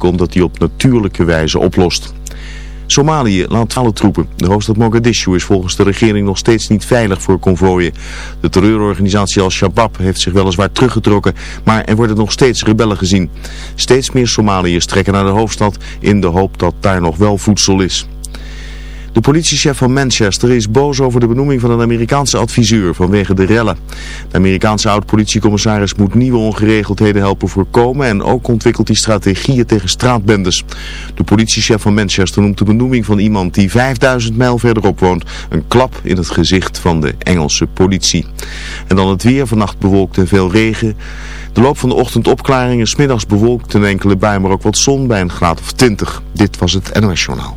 omdat die op natuurlijke wijze oplost. Somalië laat alle troepen. De hoofdstad Mogadishu is volgens de regering nog steeds niet veilig voor konvooien. De terreurorganisatie Al-Shabaab heeft zich weliswaar teruggetrokken, maar er worden nog steeds rebellen gezien. Steeds meer Somaliërs trekken naar de hoofdstad in de hoop dat daar nog wel voedsel is. De politiechef van Manchester is boos over de benoeming van een Amerikaanse adviseur vanwege de rellen. De Amerikaanse oud-politiecommissaris moet nieuwe ongeregeldheden helpen voorkomen en ook ontwikkelt hij strategieën tegen straatbendes. De politiechef van Manchester noemt de benoeming van iemand die 5000 mijl verderop woont een klap in het gezicht van de Engelse politie. En dan het weer, vannacht bewolkt en veel regen. De loop van de ochtend opklaringen, smiddags bewolkt en enkele bui, maar ook wat zon bij een graad of 20. Dit was het NOS Journaal.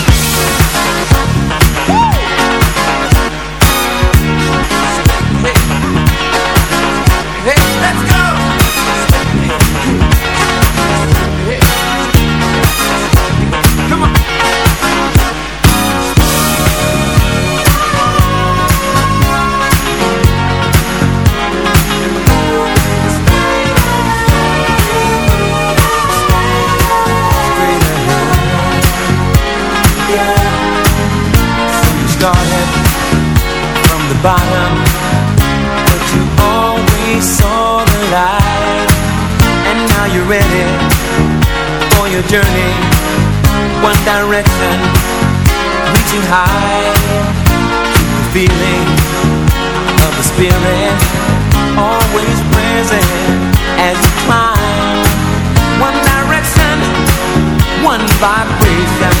Journey One direction, reaching high. The feeling of the spirit Always present as you climb. One direction, one vibration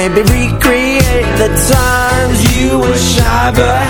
Maybe recreate the times you were shy but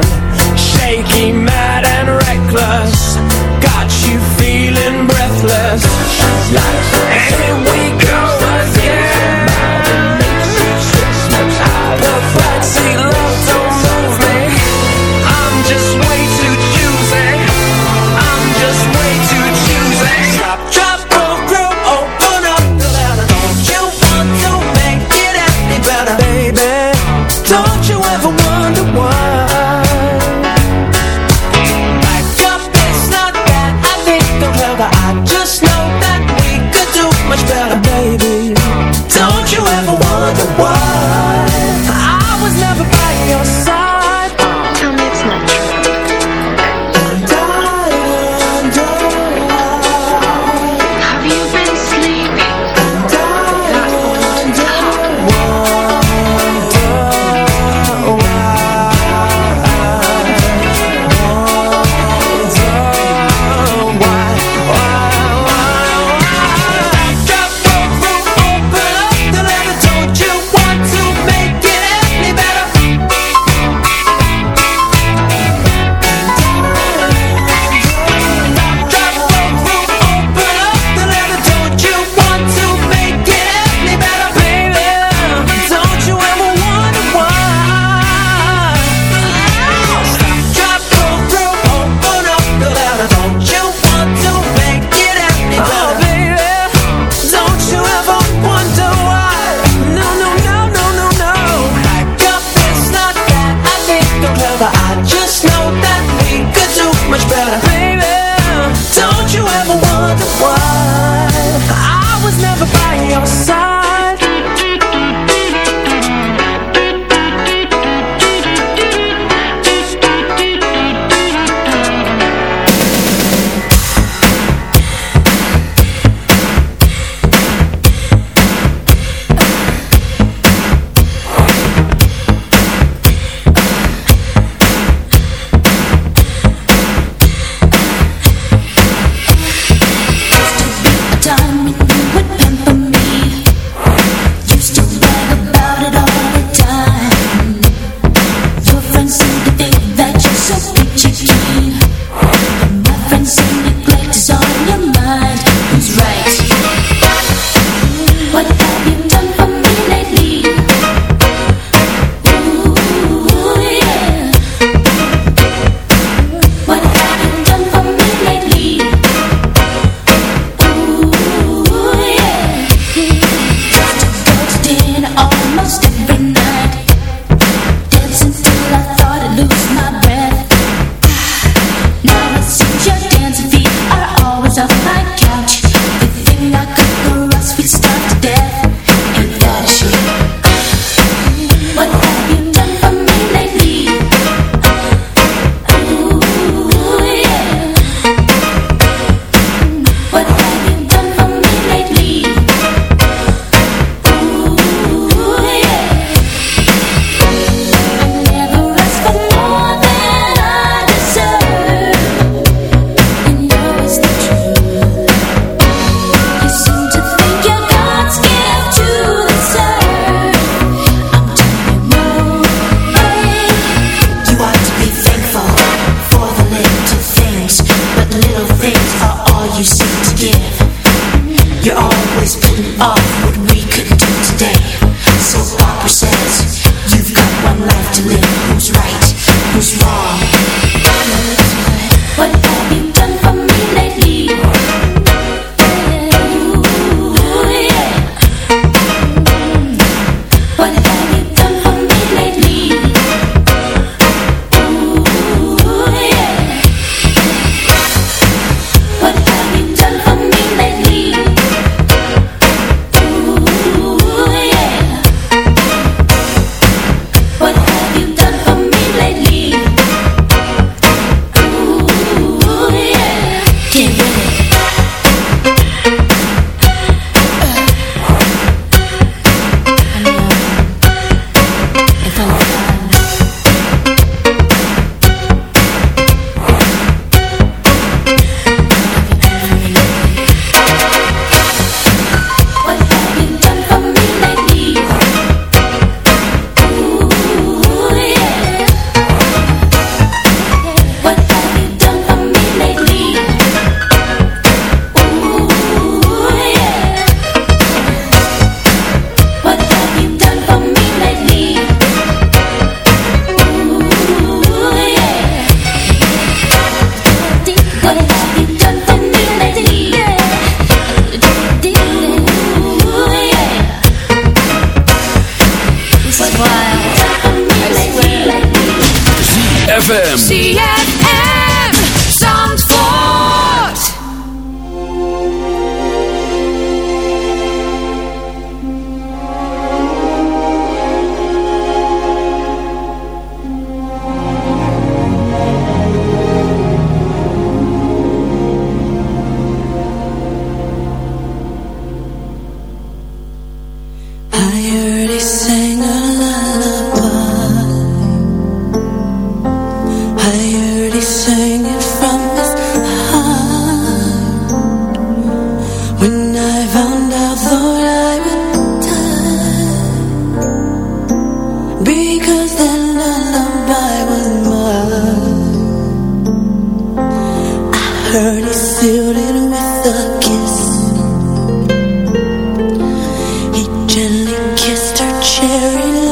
carry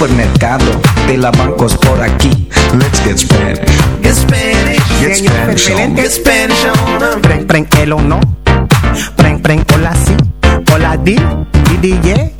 supermercado de la bancos por aquí. Let's get Spanish. Get Spanish, Get Spanish on. get Spanish on. Preng, preng, el o no. Preng, preng, hola si. Hola di, di, di, yeah.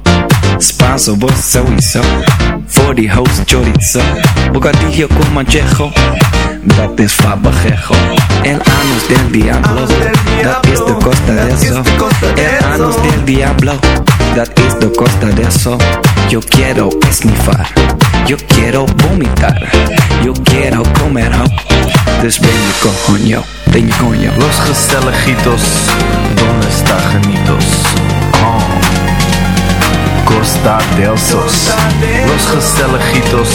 Spanso, vos sowieso. Voor die host chorizo. Bocadillo con manchejo. Dat is fabajejo. El anus del diablo. Dat is de costa de eso. El anus del diablo. Dat is de costa de eso. Yo quiero esnifar. Yo quiero vomitar. Yo quiero comer ho. Dus ben je coño. Ben je coño. Los Gestelejitos, ¿dónde está Janitos? Oh. Costa del Sos. Los Gestelejitos,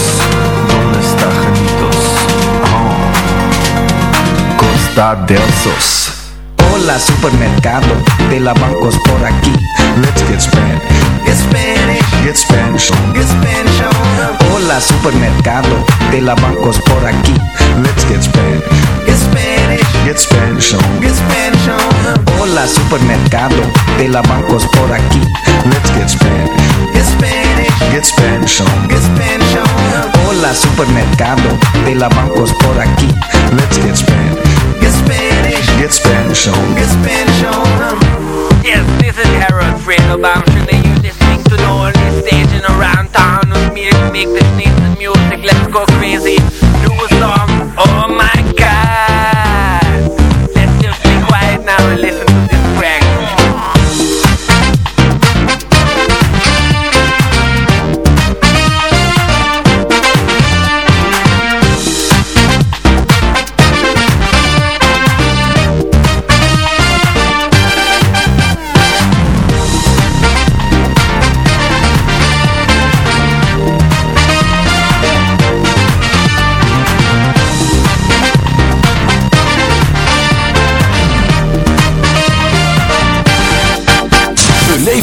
¿dónde está Janitos? Oh. Costa del Sos. Hola supermercado de la bancos por aquí. Let's get Spanish. Get Spanish, Get Spanish get Spanish. Hola supermercado de la bancos por aquí. Let's get Spanish. Get Spanish, Get Spanish on. get Spanish on. Hola supermercado de la bancos por aquí. Let's get Spanish. Get Spanish, Get Spanish on. get Spanish on. Hola supermercado de la bancos por aquí. Let's get Spanish. Get Spanish, Get Spanish on. get Spanish on. Yes, this is Harold Fredo. I'm sure that you're listening to the only station around town with me to make this nice music. Let's go crazy. Listen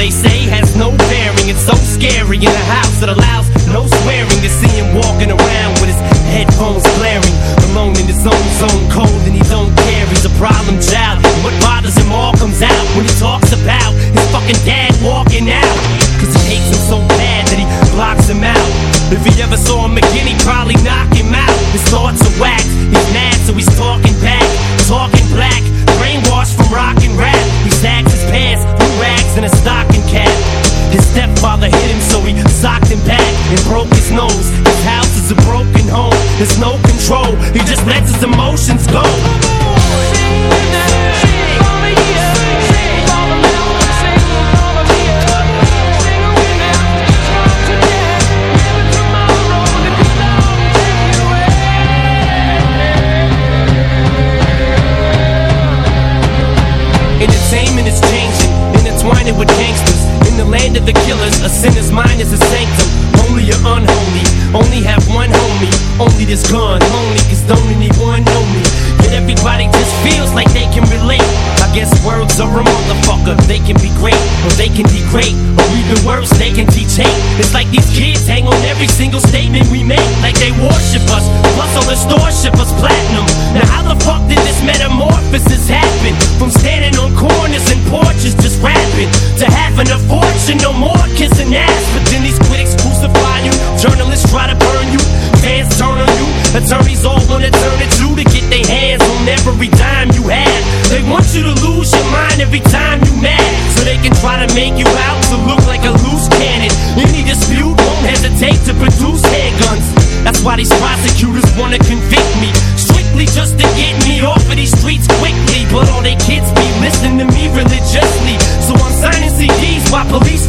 They say has no bearing. It's so scary in a house that allows no swearing to see him walking around with his headphones blaring. Alone in his own zone, cold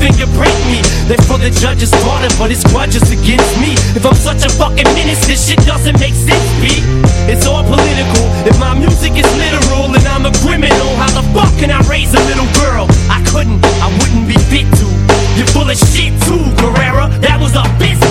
fingerprint me. They're for the judge's daughter, but it's grudges against me. If I'm such a fucking menace, this shit doesn't make sense, B. It's all political. If my music is literal and I'm a criminal, how the fuck can I raise a little girl? I couldn't, I wouldn't be fit to. You're full of shit too, Guerrera. That was a bitch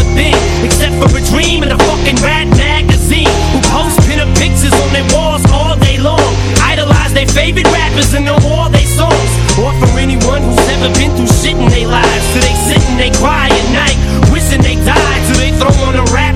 thing except for a dream and a fucking rat magazine. Who post pinup pictures on their walls all day long. Idolize their favorite rappers and know all their songs. Or for anyone who's ever been through shit in their lives. So they sit and they cry at night, wishing they died. So they throw on a rap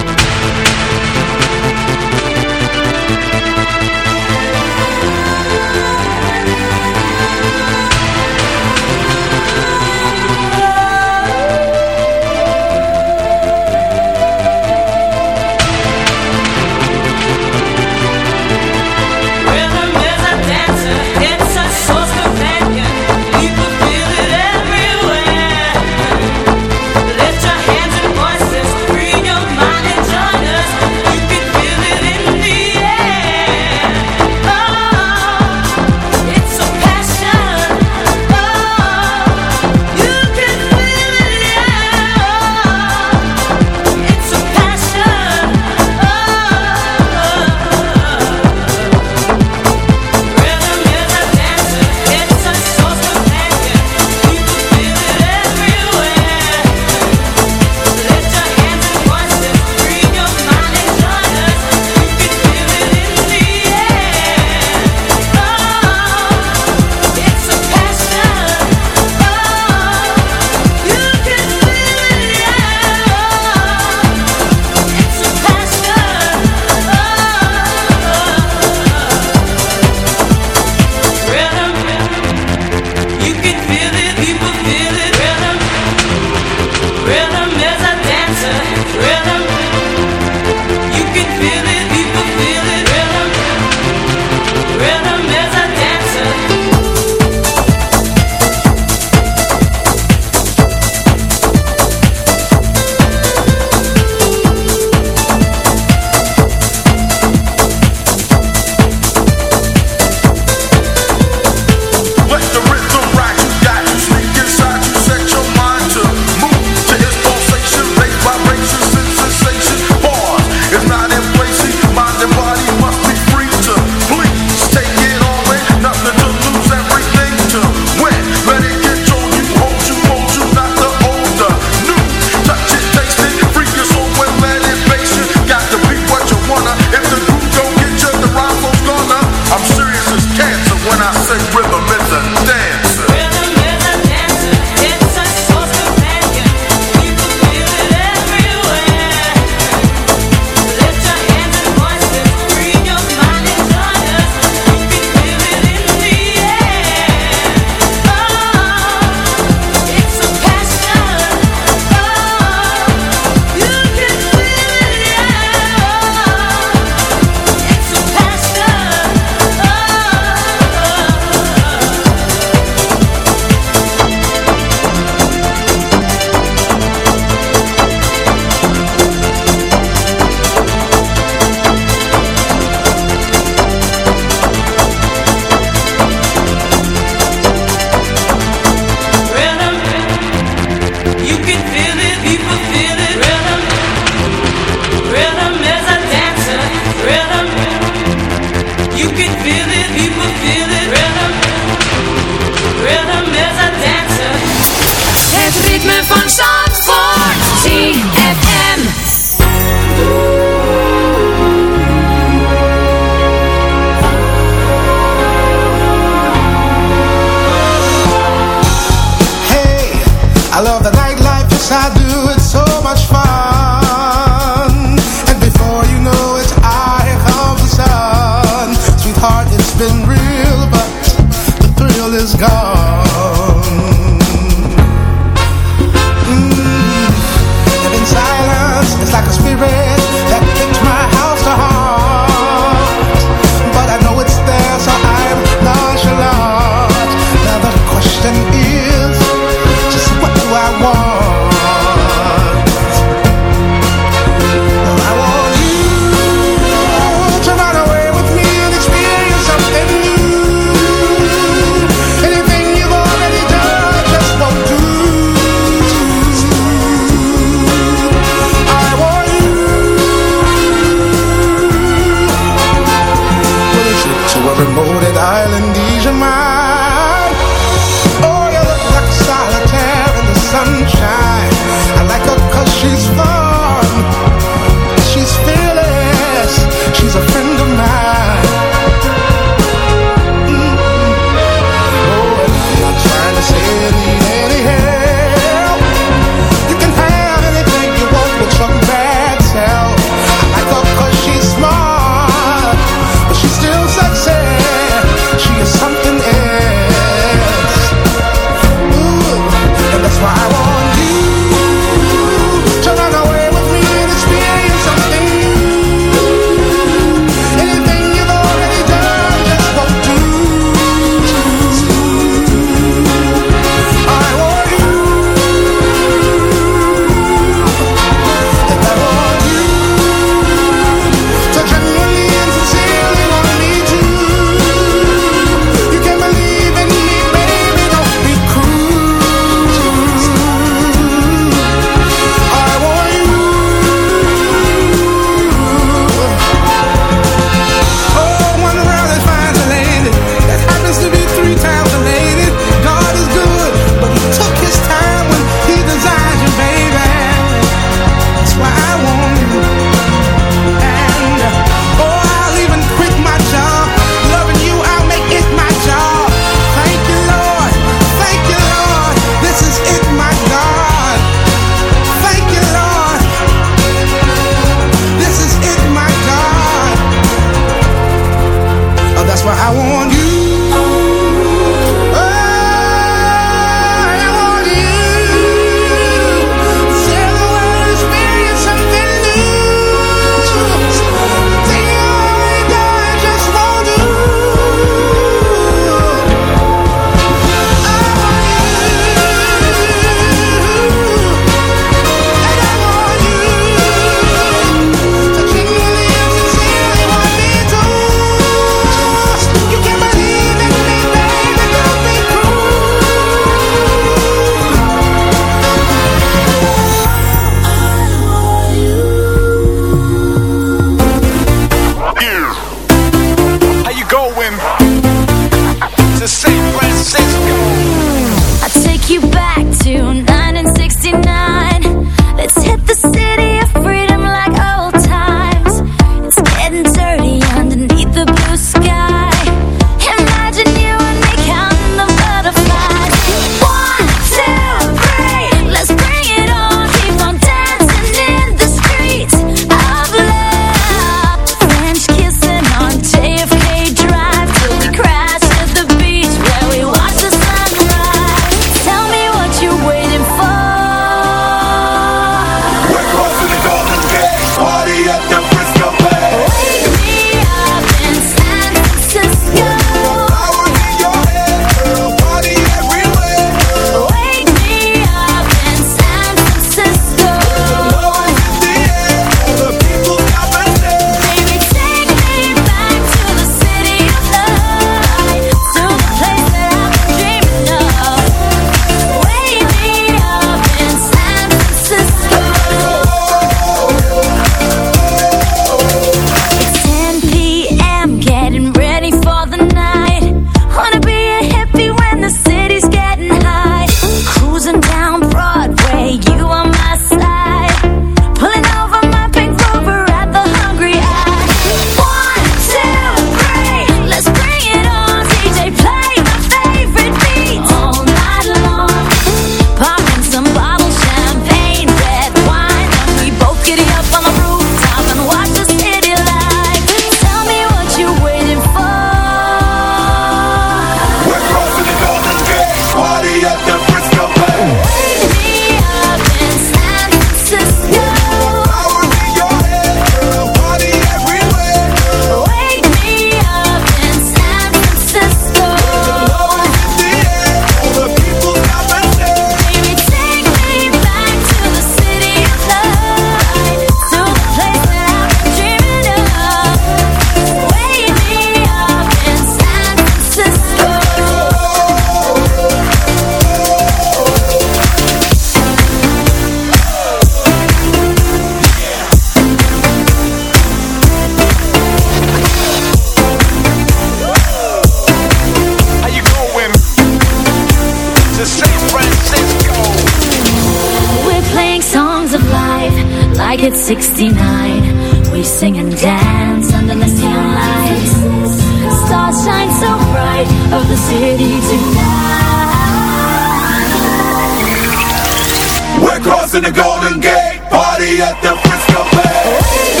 Crossing the Golden Gate, party at the Frisco Bay.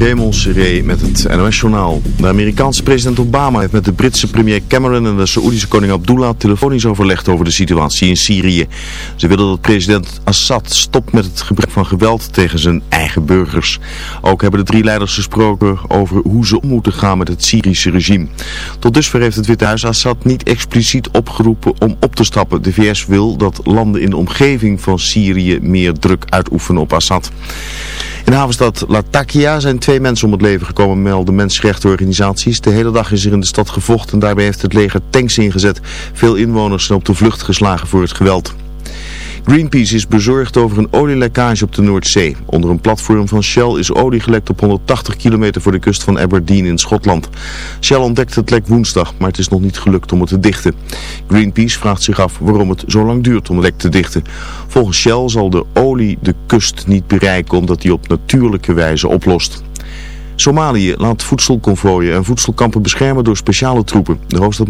Raymond met het NOS-journaal. De Amerikaanse president Obama heeft met de Britse premier Cameron en de Saoedische koning Abdullah telefonisch overlegd over de situatie in Syrië. Ze willen dat president Assad stopt met het gebruik van geweld tegen zijn eigen burgers. Ook hebben de drie leiders gesproken over hoe ze om moeten gaan met het Syrische regime. Tot dusver heeft het Witte Huis Assad niet expliciet opgeroepen om op te stappen. De VS wil dat landen in de omgeving van Syrië meer druk uitoefenen op Assad. In de havenstad Latakia zijn twee mensen om het leven gekomen, melden mensenrechtenorganisaties. De hele dag is er in de stad gevochten en daarbij heeft het leger tanks ingezet. Veel inwoners zijn op de vlucht geslagen voor het geweld. Greenpeace is bezorgd over een olielekkage op de Noordzee. Onder een platform van Shell is olie gelekt op 180 kilometer voor de kust van Aberdeen in Schotland. Shell ontdekte het lek woensdag, maar het is nog niet gelukt om het te dichten. Greenpeace vraagt zich af waarom het zo lang duurt om het lek te dichten. Volgens Shell zal de olie de kust niet bereiken omdat die op natuurlijke wijze oplost. Somalië laat voedselconvooien en voedselkampen beschermen door speciale troepen. De hoofdstad